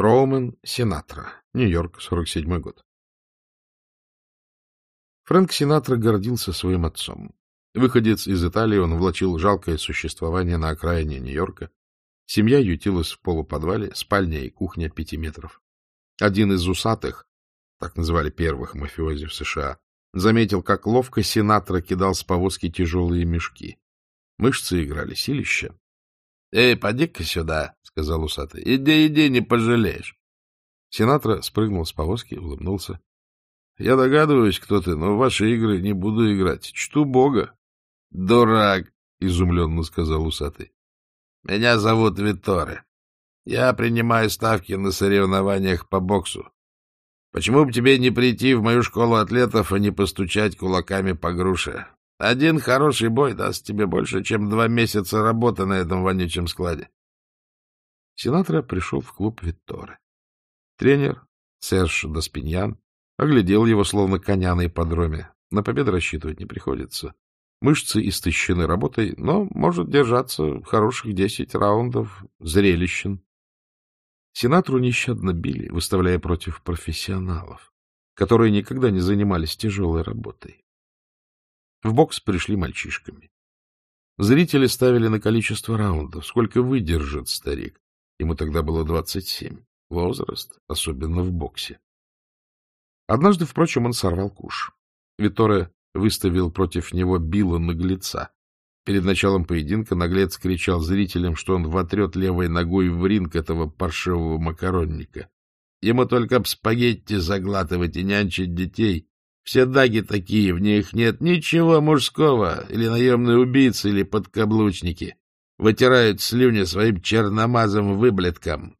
Роумен Синатра, Нью-Йорк, 47 год. Фрэнк Синатра гордился своим отцом. Выходец из Италии, он влачил жалкое существование на окраине Нью-Йорка. Семья ютилась в полуподвале, спальня и кухня пяти метров. Один из усатых, так называли первых мафиози в США, заметил, как ловко Синатра кидал с повозки тяжелые мешки. Мышцы играли силища. — Эй, поди-ка сюда, — сказал усатый. — Иди, иди, не пожалеешь. Синатра спрыгнул с повозки, улыбнулся. — Я догадываюсь, кто ты, но в ваши игры не буду играть. Чту Бога. — Дурак, — изумленно сказал усатый. — Меня зовут Виторе. Я принимаю ставки на соревнованиях по боксу. Почему бы тебе не прийти в мою школу атлетов и не постучать кулаками по груше? Один хороший бой даст тебе больше, чем два месяца работы на этом вонючем складе. Синатра пришел в клуб Витторе. Тренер, Серж Доспиньян, оглядел его, словно коня на ипподроме. На победу рассчитывать не приходится. Мышцы истощены работой, но может держаться хороших десять раундов зрелищен. Сенатору нещадно били, выставляя против профессионалов, которые никогда не занимались тяжелой работой. В бокс пришли мальчишками. Зрители ставили на количество раундов, сколько выдержит старик. Ему тогда было двадцать семь. Возраст, особенно в боксе. Однажды, впрочем, он сорвал куш. Виторе выставил против него Билла наглеца. Перед началом поединка наглец кричал зрителям, что он вотрет левой ногой в ринг этого паршивого макаронника. Ему только б спагетти заглатывать и нянчить детей. Все даги такие, в них нет ничего мужского, или наемные убийцы, или подкаблучники. Вытирают слюни своим черномазым выблетком.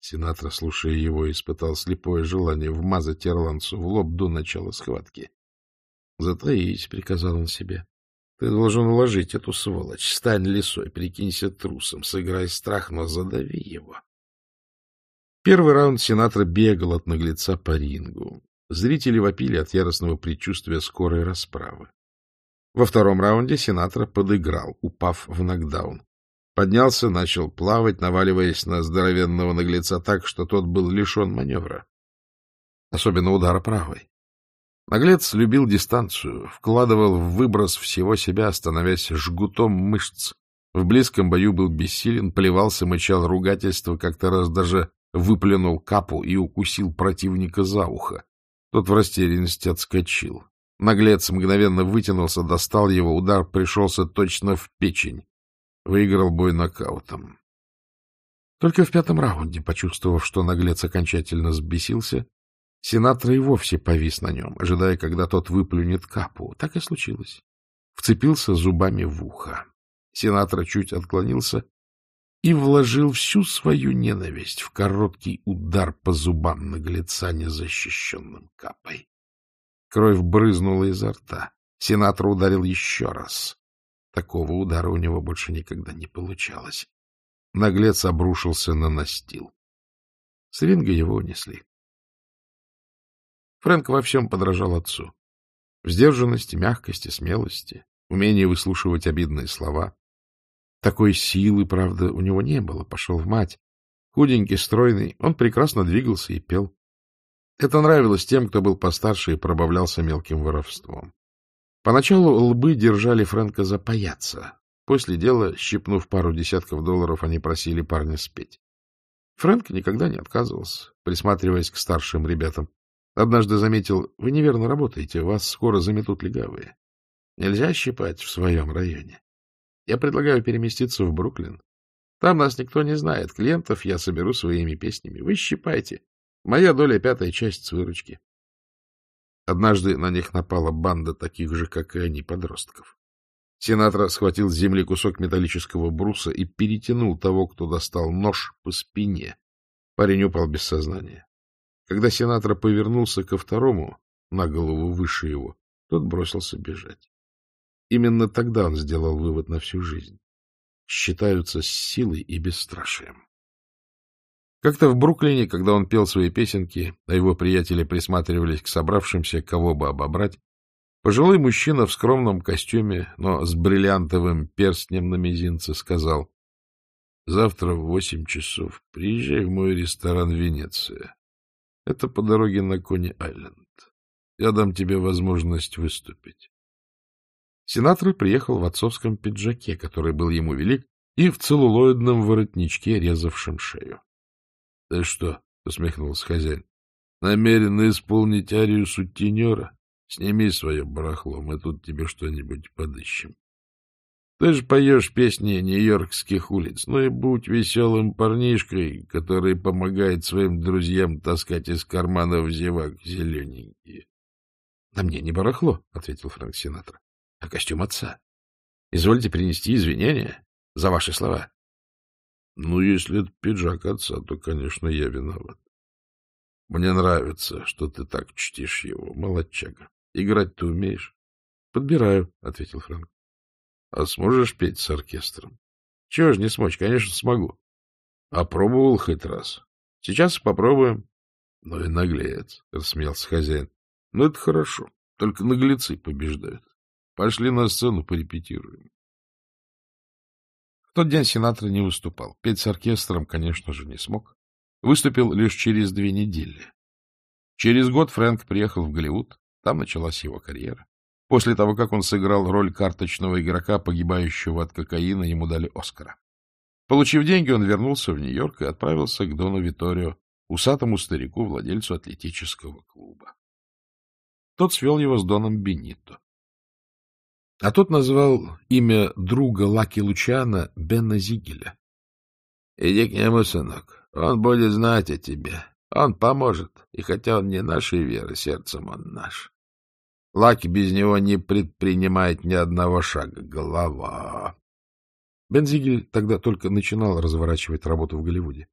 Сенатор, слушая его, испытал слепое желание вмазать ирландцу в лоб до начала схватки. — Затаись, — приказал он себе. Ты должен уложить эту сволочь. Стань лисой, прикинься трусом, сыграй страх, но задави его. Первый раунд сенатор бегал от наглеца по рингу. Зрители вопили от яростного предчувствия скорой расправы. Во втором раунде сенатор подыграл, упав в нокдаун. Поднялся, начал плавать, наваливаясь на здоровенного наглеца так, что тот был лишен маневра. Особенно удара правой. Наглец любил дистанцию, вкладывал в выброс всего себя, становясь жгутом мышц. В близком бою был бессилен, плевался, мычал ругательство, как-то раз даже выплюнул капу и укусил противника за ухо. Тот в растерянности отскочил. Наглец мгновенно вытянулся, достал его, удар пришелся точно в печень. Выиграл бой нокаутом. Только в пятом раунде, почувствовав, что наглец окончательно взбесился, Сенатор и вовсе повис на нем, ожидая, когда тот выплюнет капу. Так и случилось. Вцепился зубами в ухо. Сенатор чуть отклонился и вложил всю свою ненависть в короткий удар по зубам наглеца незащищенным капой. Кровь брызнула изо рта. Сенатор ударил еще раз. Такого удара у него больше никогда не получалось. Наглец обрушился на настил. С ринга его унесли. Фрэнк во всем подражал отцу. В сдержанности, мягкости, смелости, умении выслушивать обидные слова. Такой силы, правда, у него не было, пошел в мать. Худенький, стройный, он прекрасно двигался и пел. Это нравилось тем, кто был постарше и пробавлялся мелким воровством. Поначалу лбы держали Фрэнка за паяца. После дела, щипнув пару десятков долларов, они просили парня спеть. Фрэнк никогда не отказывался, присматриваясь к старшим ребятам. Однажды заметил, вы неверно работаете, вас скоро заметут легавые. Нельзя щипать в своем районе. Я предлагаю переместиться в Бруклин. Там нас никто не знает. Клиентов я соберу своими песнями. Вы щипайте. Моя доля — пятая часть с выручки. Однажды на них напала банда таких же, как и они, подростков. Сенатор схватил с земли кусок металлического бруса и перетянул того, кто достал нож, по спине. Парень упал без сознания. Когда сенатор повернулся ко второму, на голову выше его, тот бросился бежать. Именно тогда он сделал вывод на всю жизнь. Считаются с силой и бесстрашием. Как-то в Бруклине, когда он пел свои песенки, а его приятели присматривались к собравшимся, кого бы обобрать, пожилой мужчина в скромном костюме, но с бриллиантовым перстнем на мизинце, сказал, Завтра в восемь часов приезжай в мой ресторан «Венеция». Это по дороге на Кони-Айленд. Я дам тебе возможность выступить. Сенатор приехал в отцовском пиджаке, который был ему велик, и в целлулоидном воротничке, резавшем шею. — Ты что? — усмехнулся хозяин. — Намерен исполнить арию сутенера? Сними свое барахло, мы тут тебе что-нибудь подыщем. Ты же поешь песни нью-йоркских улиц, ну и будь веселым парнишкой, который помогает своим друзьям таскать из карманов зевак зелененькие. — На мне не барахло, — ответил Фрэнк Синатра, — а костюм отца. Извольте принести извинения за ваши слова. — Ну, если это пиджак отца, то, конечно, я виноват. Мне нравится, что ты так чтишь его, молодчага. Играть ты умеешь? — Подбираю, — ответил Фрэнк. — А сможешь петь с оркестром? — Чего ж не смочь? Конечно, смогу. — А пробовал хоть раз? — Сейчас попробуем. — Ну и наглец, — рассмеялся хозяин. — Ну это хорошо, только наглецы побеждают. Пошли на сцену, порепетируем. В тот день сенатор не выступал. Петь с оркестром, конечно же, не смог. Выступил лишь через две недели. Через год Фрэнк приехал в Голливуд. Там началась его карьера. После того, как он сыграл роль карточного игрока, погибающего от кокаина, ему дали Оскара. Получив деньги, он вернулся в Нью-Йорк и отправился к Дону Виторио, усатому старику, владельцу атлетического клуба. Тот свел его с Доном Бенито. А тот назвал имя друга Лаки Лучана Бена Зигеля. — Иди к нему, сынок, он будет знать о тебе. Он поможет, и хотя он не нашей веры, сердцем он наш. Лаки без него не предпринимает ни одного шага. Голова. Бензигель тогда только начинал разворачивать работу в Голливуде.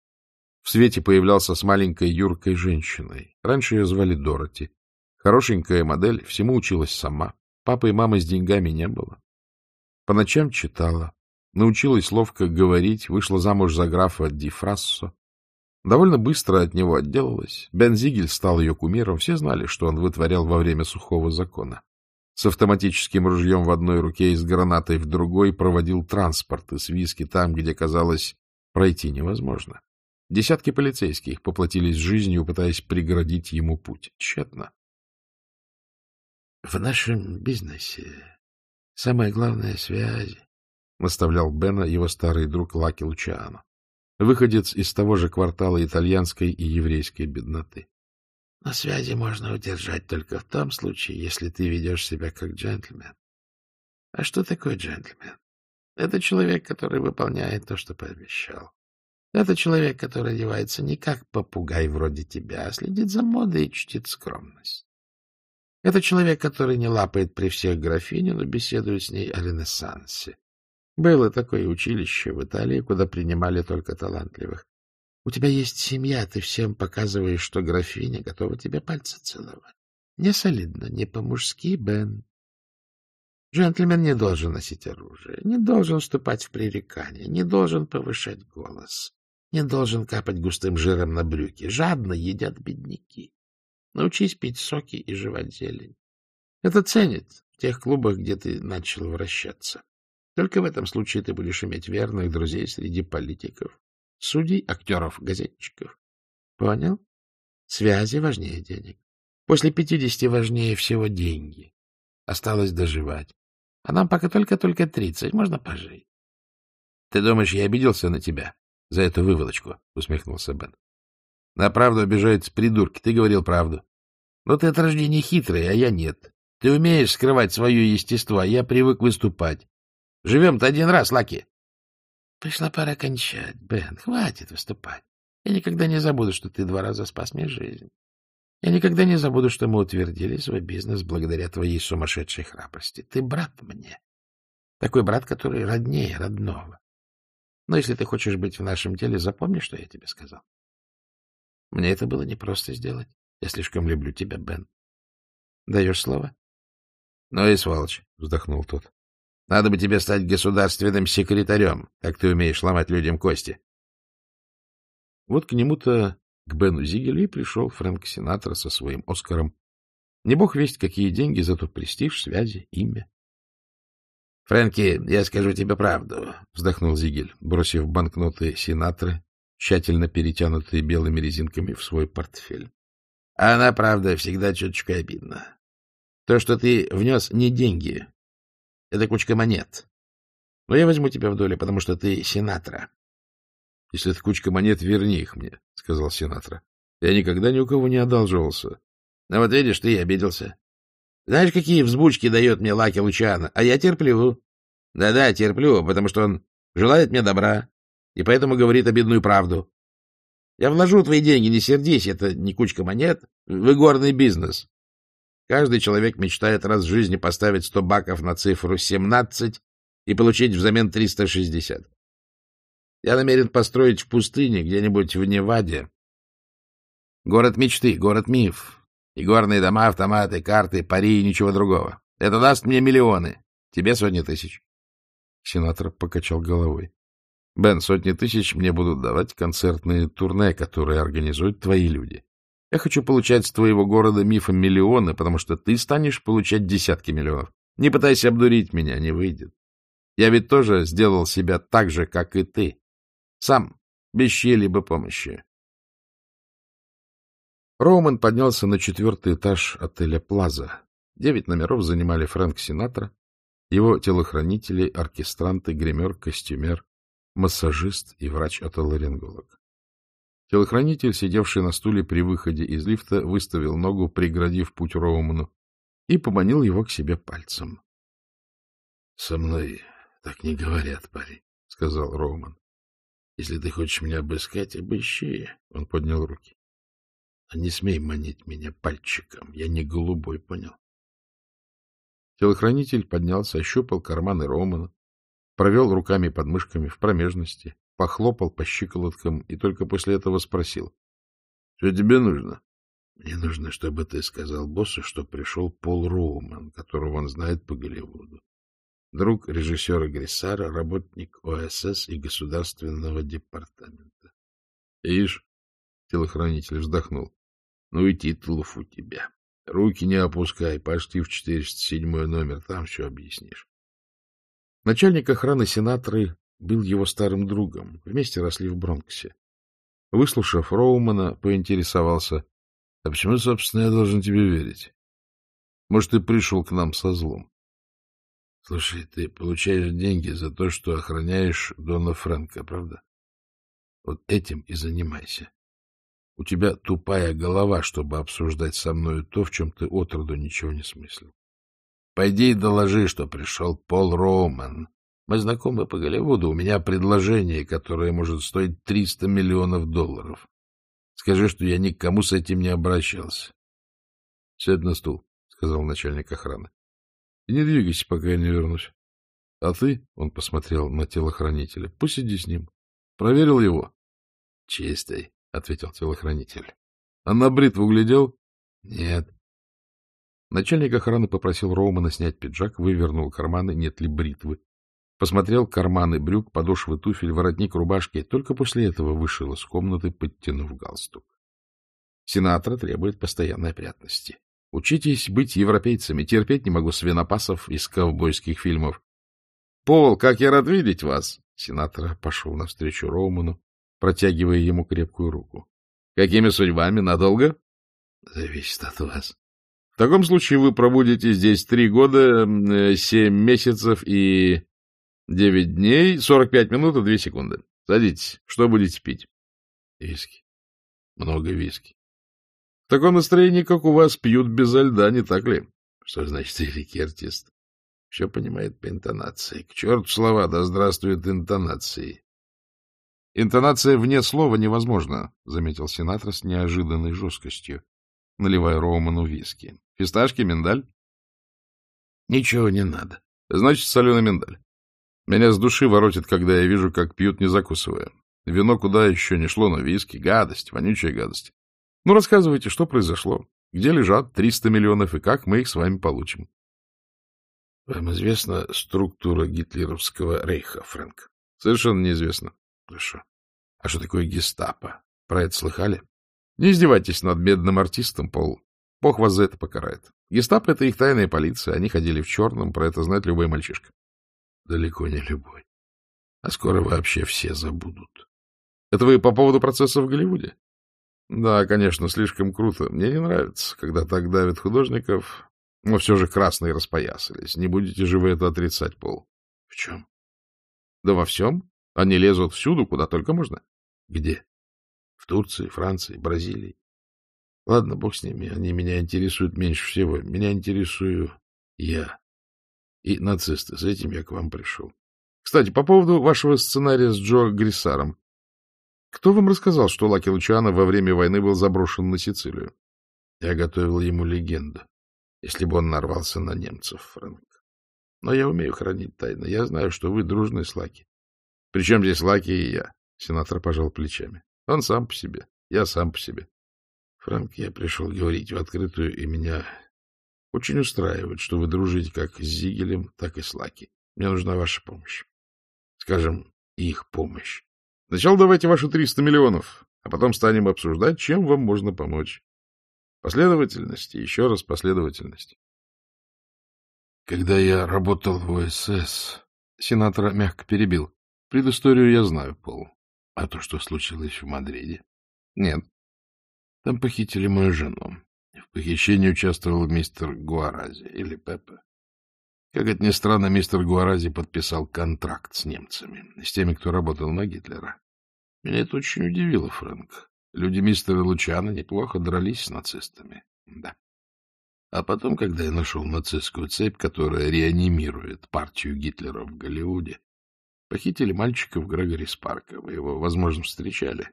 В свете появлялся с маленькой юркой женщиной. Раньше ее звали Дороти. Хорошенькая модель, всему училась сама. Папы и мамы с деньгами не было. По ночам читала. Научилась ловко говорить, вышла замуж за графа Ди Фрассо. Довольно быстро от него отделалась. Бен Зигель стал ее кумиром. Все знали, что он вытворял во время сухого закона. С автоматическим ружьем в одной руке и с гранатой в другой проводил транспорт из виски там, где, казалось, пройти невозможно. Десятки полицейских поплатились жизнью, пытаясь преградить ему путь. Тщетно. — В нашем бизнесе самое главное — связи, — наставлял Бена его старый друг Лаки Лучиано выходец из того же квартала итальянской и еврейской бедноты. Но связи можно удержать только в том случае, если ты ведешь себя как джентльмен. А что такое джентльмен? Это человек, который выполняет то, что пообещал. Это человек, который одевается не как попугай вроде тебя, а следит за модой и чтит скромность. Это человек, который не лапает при всех графиню, но беседует с ней о ренессансе. Было такое училище в Италии, куда принимали только талантливых. У тебя есть семья, ты всем показываешь, что графиня готова тебе пальцы целовать. Не солидно, не по-мужски, Бен. Джентльмен не должен носить оружие, не должен вступать в пререкание, не должен повышать голос, не должен капать густым жиром на брюки. Жадно едят бедняки. Научись пить соки и жевать зелень. Это ценит в тех клубах, где ты начал вращаться. Только в этом случае ты будешь иметь верных друзей среди политиков, судей, актеров, газетчиков. Понял? Связи важнее денег. После пятидесяти важнее всего деньги. Осталось доживать. А нам пока только-только тридцать, можно пожить. — Ты думаешь, я обиделся на тебя за эту выволочку? — усмехнулся Бен. — На правду обижаются придурки. Ты говорил правду. Но ты от рождения хитрый, а я нет. Ты умеешь скрывать свое естество, я привык выступать. Живем-то один раз, Лаки. Пришла пора кончать, Бен. Хватит выступать. Я никогда не забуду, что ты два раза спас мне жизнь. Я никогда не забуду, что мы утвердили свой бизнес благодаря твоей сумасшедшей храбрости. Ты брат мне. Такой брат, который роднее родного. Но если ты хочешь быть в нашем деле, запомни, что я тебе сказал. Мне это было непросто сделать. Я слишком люблю тебя, Бен. Даешь слово? — Ну и сволочь, — вздохнул тот. Надо бы тебе стать государственным секретарем, как ты умеешь ломать людям кости. Вот к нему-то, к Бену Зигелю, и пришел Фрэнк Синатор со своим Оскаром. Не бог весть, какие деньги, зато престиж, связи, имя. Фрэнки, я скажу тебе правду, — вздохнул Зигель, бросив банкноты Синатры, тщательно перетянутые белыми резинками, в свой портфель. А она, правда, всегда чуточку обидна. То, что ты внес, не деньги. Это кучка монет. Но я возьму тебя в долю, потому что ты Синатра. — Если это кучка монет, верни их мне, — сказал Синатра. — Я никогда ни у кого не одалживался. — Ну вот видишь, ты и обиделся. Знаешь, какие взбучки дает мне Лаки Лучана? А я терплю. Да-да, терплю, потому что он желает мне добра, и поэтому говорит обидную правду. Я вложу твои деньги, не сердись, это не кучка монет, в игорный бизнес. Каждый человек мечтает раз в жизни поставить сто баков на цифру семнадцать и получить взамен триста шестьдесят. Я намерен построить в пустыне, где-нибудь в Неваде. Город мечты, город-миф, и горные дома, автоматы, карты, пари и ничего другого. Это даст мне миллионы. Тебе сотни тысяч. Сенатор покачал головой. — Бен, сотни тысяч мне будут давать концертные турне, которые организуют твои люди. Я хочу получать с твоего города мифа миллионы, потому что ты станешь получать десятки миллионов. Не пытайся обдурить меня, не выйдет. Я ведь тоже сделал себя так же, как и ты. Сам, без чьей-либо помощи. Роуман поднялся на четвертый этаж отеля «Плаза». Девять номеров занимали Фрэнк Синатра, его телохранители, оркестранты, гример, костюмер, массажист и врач-отоларинголог. Телохранитель, сидевший на стуле при выходе из лифта, выставил ногу, преградив путь Роуману, и поманил его к себе пальцем. — Со мной так не говорят, парень, — сказал Роуман. — Если ты хочешь меня обыскать, обыщи. Он поднял руки. А не смей манить меня пальчиком. Я не голубой, понял? Телохранитель поднялся, ощупал карманы Романа, провел руками под мышками в промежности, похлопал по щиколоткам и только после этого спросил. — Что тебе нужно? — Мне нужно, чтобы ты сказал боссу, что пришел Пол Роуман, которого он знает по Голливуду. Друг режиссера Гриссара, работник ОСС и государственного департамента. — Ишь, — телохранитель вздохнул, ну и титулов у тебя. Руки не опускай, пошли в 407 номер, там все объяснишь. Начальник охраны сенаторы был его старым другом, вместе росли в Бронксе. Выслушав Роумана, поинтересовался, — А почему, собственно, я должен тебе верить? Может, ты пришел к нам со злом? — Слушай, ты получаешь деньги за то, что охраняешь Дона Фрэнка, правда? Вот этим и занимайся. У тебя тупая голова, чтобы обсуждать со мною то, в чем ты отроду ничего не смыслил. Пойди и доложи, что пришел Пол Роуман. Мы знакомы по Голливуду, у меня предложение, которое может стоить 300 миллионов долларов. Скажи, что я никому с этим не обращался. — Сядь на стул, — сказал начальник охраны. — И не двигайся, пока я не вернусь. — А ты, — он посмотрел на телохранителя, — посиди с ним. Проверил его? — Чистый. — ответил телохранитель. — А на бритву глядел? — Нет. Начальник охраны попросил Роумана снять пиджак, вывернул карманы, нет ли бритвы. Посмотрел карманы брюк, подошвы туфель, воротник рубашки. Только после этого вышел из комнаты, подтянув галстук. Сенатор требует постоянной опрятности. Учитесь быть европейцами. Терпеть не могу свинопасов из ковбойских фильмов. — Пол, как я рад видеть вас! Сенатор пошел навстречу Роуману, протягивая ему крепкую руку. — Какими судьбами? Надолго? — Зависит от вас. — В таком случае вы пробудете здесь три года, семь месяцев и девять дней, сорок пять минут и две секунды. Садитесь. Что будете пить? — Виски. Много виски. — В таком настроении, как у вас, пьют безо льда, не так ли? — Что значит великий артист? Все понимает по интонации. К черту слова, да здравствуют интонации. Интонация вне слова невозможна, — заметил сенатор с неожиданной жесткостью, наливая Роуману виски. — Фисташки, миндаль? — Ничего не надо. — Значит, соленый миндаль. Меня с души воротит, когда я вижу, как пьют, не закусывая. Вино куда еще не шло, но виски. Гадость, вонючая гадость. Ну, рассказывайте, что произошло? Где лежат 300 миллионов и как мы их с вами получим? — Вам известна структура гитлеровского рейха, Фрэнк? — Совершенно неизвестно. Хорошо. А что такое гестапо? Про это слыхали? Не издевайтесь над бедным артистом, Пол. Бог вас за это покарает. Гестапо — это их тайная полиция. Они ходили в черном, про это знает любой мальчишка. далеко не любой. А скоро вообще все забудут. Это вы по поводу процесса в Голливуде? Да, конечно, слишком круто. Мне не нравится, когда так давят художников, но все же красные распоясались. Не будете же вы это отрицать, Пол? В чем? Да во всем. Они лезут всюду, куда только можно. Где? В Турции, Франции, Бразилии. Ладно, бог с ними, они меня интересуют меньше всего. Меня интересую я. И нацисты. С этим я к вам пришел. Кстати, по поводу вашего сценария с Джо Гриссаром. Кто вам рассказал, что Лаки Лучано во время войны был заброшен на Сицилию? Я готовил ему легенду, если бы он нарвался на немцев, Фрэнк. Но я умею хранить тайны. Я знаю, что вы дружны с Лаки. Причем здесь Лаки и я? Сенатор пожал плечами. Он сам по себе. Я сам по себе. Фрэнк, я пришел говорить в открытую, и меня очень устраивает, что вы дружите как с Зигелем, так и с Лаки. Мне нужна ваша помощь. Скажем, их помощь. Сначала давайте ваши 300 миллионов, а потом станем обсуждать, чем вам можно помочь. Последовательность еще раз последовательность. Когда я работал в ОСС, сенатора мягко перебил. Предысторию я знаю, Пол. А то, что случилось в Мадриде? Нет. Там похитили мою жену. В похищении участвовал мистер Гуарази или Пеппа. Как это ни странно, мистер Гуарази подписал контракт с немцами, с теми, кто работал на Гитлера. Меня это очень удивило, Фрэнк. Люди мистера Лучана неплохо дрались с нацистами. Да. А потом, когда я нашел нацистскую цепь, которая реанимирует партию Гитлера в Голливуде, похитили мальчика в Грегори Спарка. Вы его, возможно, встречали.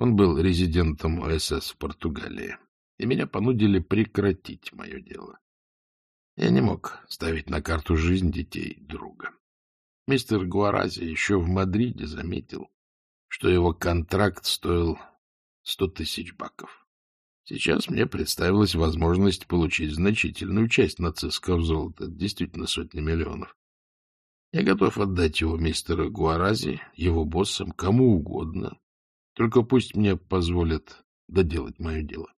Он был резидентом ОСС в Португалии, и меня понудили прекратить мое дело. Я не мог ставить на карту жизнь детей друга. Мистер Гуарази еще в Мадриде заметил, что его контракт стоил сто тысяч баков. Сейчас мне представилась возможность получить значительную часть нацистского золота, действительно сотни миллионов. Я готов отдать его мистеру Гуарази, его боссам, кому угодно, только пусть мне позволят доделать мое дело.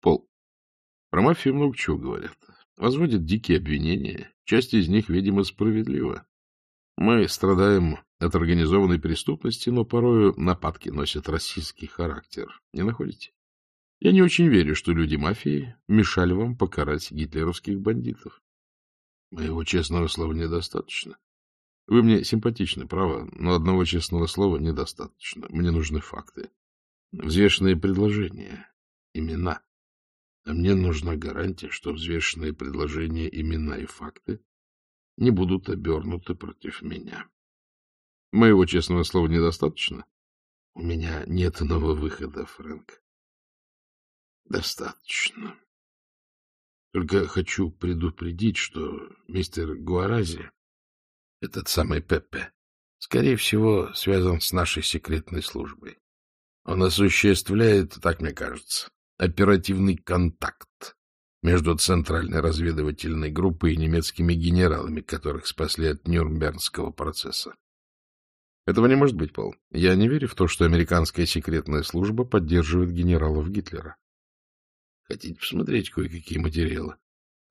Пол. Про мафию много чего говорят. Возводят дикие обвинения. Часть из них, видимо, справедлива. Мы страдаем от организованной преступности, но порою нападки носят российский характер. Не находите? Я не очень верю, что люди мафии мешали вам покарать гитлеровских бандитов. Моего честного слова недостаточно. Вы мне симпатичны, право, но одного честного слова недостаточно. Мне нужны факты. Взвешенные предложения, имена. А мне нужна гарантия, что взвешенные предложения, имена и факты не будут обернуты против меня. Моего честного слова недостаточно? У меня нет иного выхода, Фрэнк. Достаточно. Только хочу предупредить, что мистер Гуарази, этот самый Пеппе, скорее всего, связан с нашей секретной службой. Он осуществляет, так мне кажется, оперативный контакт между Центральной разведывательной группой и немецкими генералами, которых спасли от Нюрнбергского процесса. Этого не может быть, Пол. Я не верю в то, что американская секретная служба поддерживает генералов Гитлера. Хотите посмотреть кое-какие материалы?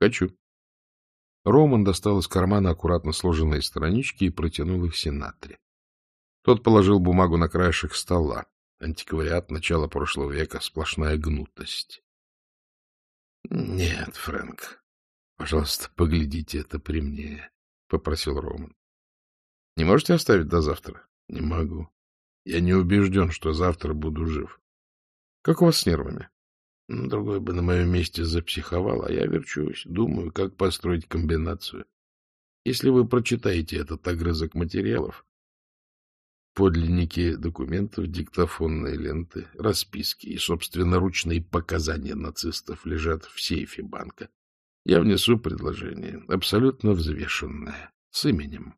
Хочу. Роман достал из кармана аккуратно сложенные странички и протянул их Синатре. Тот положил бумагу на краешек стола. Антиквариат начала прошлого века, сплошная гнутость. — Нет, Фрэнк, пожалуйста, поглядите это при мне, — попросил Роман. — Не можете оставить до завтра? — Не могу. Я не убежден, что завтра буду жив. — Как у вас с нервами? Ну, другой бы на моем месте запсиховал, а я верчусь, думаю, как построить комбинацию. Если вы прочитаете этот огрызок материалов, Подлинники документов, диктофонные ленты, расписки и собственноручные показания нацистов лежат в сейфе банка. Я внесу предложение, абсолютно взвешенное, с именем.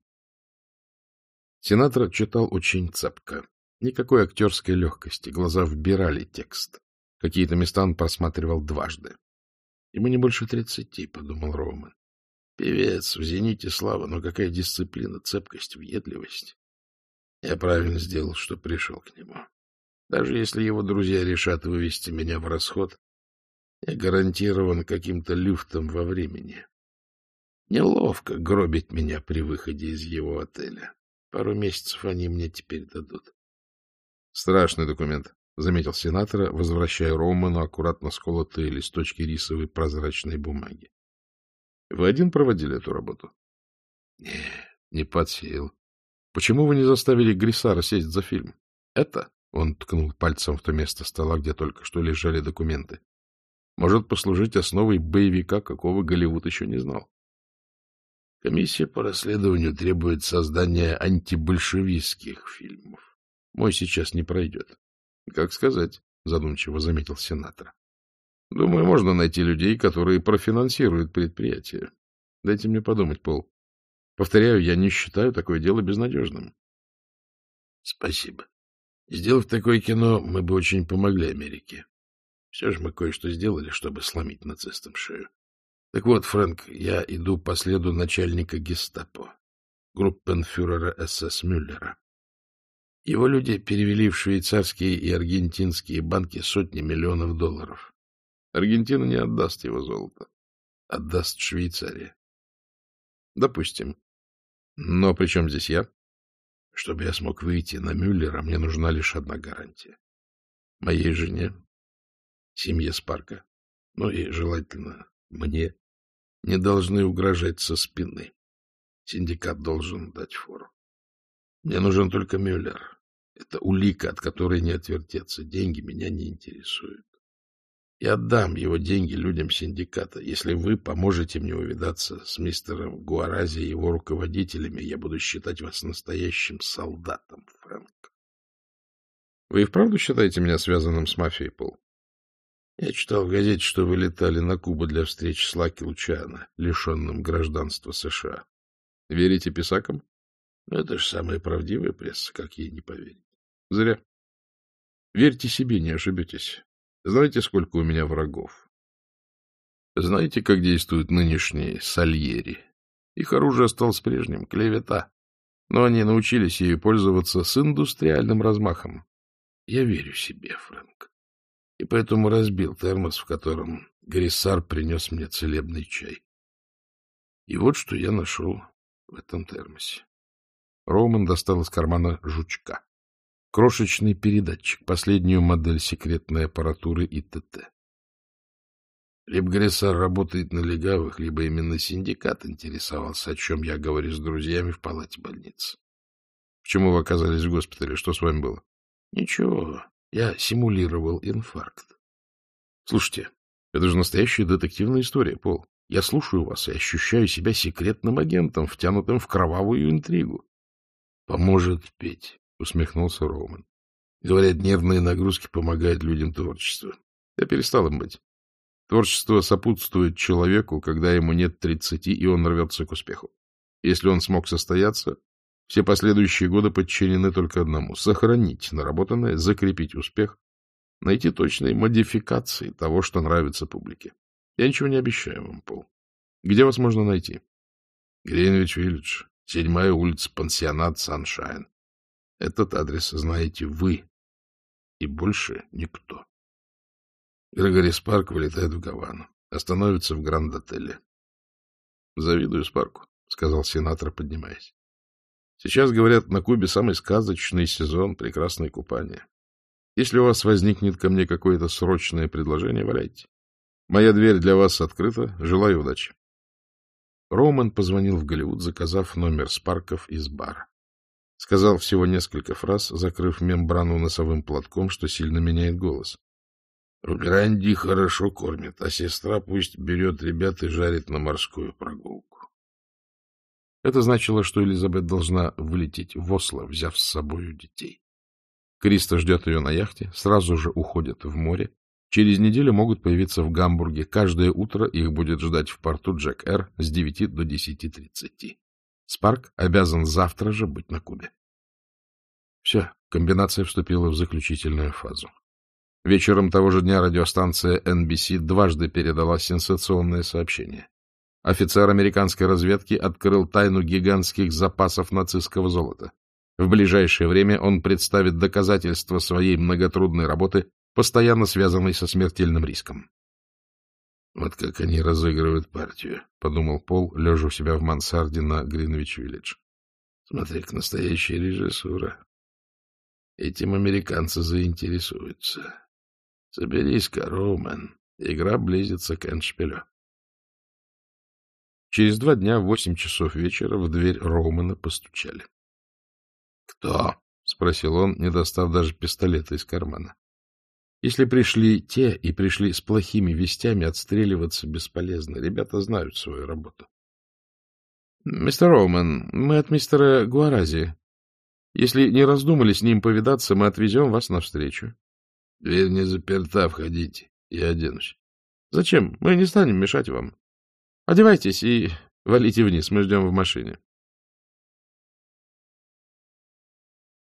Сенатор читал очень цепко. Никакой актерской легкости, глаза вбирали текст. Какие-то места он просматривал дважды. Ему не больше тридцати, — подумал Роман. Певец, в зените слава, но какая дисциплина, цепкость, въедливость. Я правильно сделал, что пришел к нему. Даже если его друзья решат вывести меня в расход, я гарантирован каким-то люфтом во времени. Неловко гробить меня при выходе из его отеля. Пару месяцев они мне теперь дадут. Страшный документ, — заметил сенатора, возвращая Роману аккуратно сколотые листочки рисовой прозрачной бумаги. — Вы один проводили эту работу? — Не, не под Почему вы не заставили Грисара сесть за фильм? Это, — он ткнул пальцем в то место стола, где только что лежали документы, — может послужить основой боевика, какого Голливуд еще не знал. Комиссия по расследованию требует создания антибольшевистских фильмов. Мой сейчас не пройдет. — Как сказать, — задумчиво заметил сенатор. — Думаю, можно найти людей, которые профинансируют предприятие. Дайте мне подумать, Пол. Повторяю, я не считаю такое дело безнадежным. — Спасибо. Сделав такое кино, мы бы очень помогли Америке. Все же мы кое-что сделали, чтобы сломить нацистам шею. Так вот, Фрэнк, я иду по следу начальника гестапо, группенфюрера СС Мюллера. Его люди перевели в швейцарские и аргентинские банки сотни миллионов долларов. Аргентина не отдаст его золото. Отдаст Швейцария. Допустим. Но при чем здесь я? Чтобы я смог выйти на Мюллера, мне нужна лишь одна гарантия. Моей жене, семье Спарка, ну и, желательно, мне не должны угрожать со спины. Синдикат должен дать фору. Мне нужен только Мюллер. Это улика, от которой не отвертеться. Деньги меня не интересуют. Я отдам его деньги людям синдиката. Если вы поможете мне увидаться с мистером Гуарази и его руководителями, я буду считать вас настоящим солдатом, Фрэнк. Вы и вправду считаете меня связанным с мафией, Пол? Я читал в газете, что вы летали на Кубу для встреч с Лаки Лучано, лишенным гражданства США. Верите писакам? Это же самая правдивая пресса, как ей не поверить. Зря. Верьте себе, не ошибетесь. Знаете, сколько у меня врагов? Знаете, как действуют нынешние сальери? Их оружие осталось прежним — клевета. Но они научились ею пользоваться с индустриальным размахом. Я верю себе, Фрэнк и поэтому разбил термос, в котором Гриссар принес мне целебный чай. И вот что я нашел в этом термосе. Роман достал из кармана жучка. Крошечный передатчик, последнюю модель секретной аппаратуры ИТТ. Либо Гриссар работает на легавых, либо именно синдикат интересовался, о чем я говорю с друзьями в палате больницы. — Почему вы оказались в госпитале? Что с вами было? — Ничего. Я симулировал инфаркт. Слушайте, это же настоящая детективная история, Пол. Я слушаю вас и ощущаю себя секретным агентом, втянутым в кровавую интригу. — Поможет петь, — усмехнулся Роуман. — Говорят, нервные нагрузки помогают людям творчеству. Я перестал им быть. Творчество сопутствует человеку, когда ему нет тридцати, и он рвется к успеху. Если он смог состояться, все последующие годы подчинены только одному — сохранить наработанное, закрепить успех, найти точные модификации того, что нравится публике. Я ничего не обещаю вам, Пол. Где вас можно найти? Гринвич-Виллидж, седьмая улица, пансионат Саншайн. Этот адрес знаете вы и больше никто. Грегори Спарк вылетает в Гавану, остановится в Гранд-отеле. — Завидую Спарку, — сказал сенатор, поднимаясь. Сейчас, говорят, на Кубе самый сказочный сезон, прекрасное купание. Если у вас возникнет ко мне какое-то срочное предложение, валяйте. Моя дверь для вас открыта. Желаю удачи. Роман позвонил в Голливуд, заказав номер Спарков из бара. Сказал всего несколько фраз, закрыв мембрану носовым платком, что сильно меняет голос. — В Гранди хорошо кормят, а сестра пусть берет ребят и жарит на морскую прогулку. Это значило, что Элизабет должна вылететь в Осло, взяв с собою детей. Криста ждет ее на яхте, сразу же уходят в море. Через неделю могут появиться в Гамбурге. Каждое утро их будет ждать в порту Джек Р с 9 до 10.30. Спарк обязан завтра же быть на Кубе. Все, комбинация вступила в заключительную фазу. Вечером того же дня радиостанция NBC дважды передала сенсационное сообщение офицер американской разведки открыл тайну гигантских запасов нацистского золота. В ближайшее время он представит доказательства своей многотрудной работы, постоянно связанной со смертельным риском. Вот как они разыгрывают партию, — подумал Пол, лежа у себя в мансарде на Гринвич-Виллидж. Смотри-ка, настоящая режиссура. Этим американцы заинтересуются. Соберись-ка, Роуман. Игра близится к эндшпилю. Через два дня в восемь часов вечера в дверь Роумана постучали. — Кто? — спросил он, не достав даже пистолета из кармана. Если пришли те и пришли с плохими вестями, отстреливаться бесполезно. Ребята знают свою работу. — Мистер Роуман, мы от мистера Гуарази. Если не раздумали с ним повидаться, мы отвезем вас навстречу. — Дверь не заперта, входите. Я оденусь. — Зачем? Мы не станем мешать вам. Одевайтесь и валите вниз, мы ждем в машине.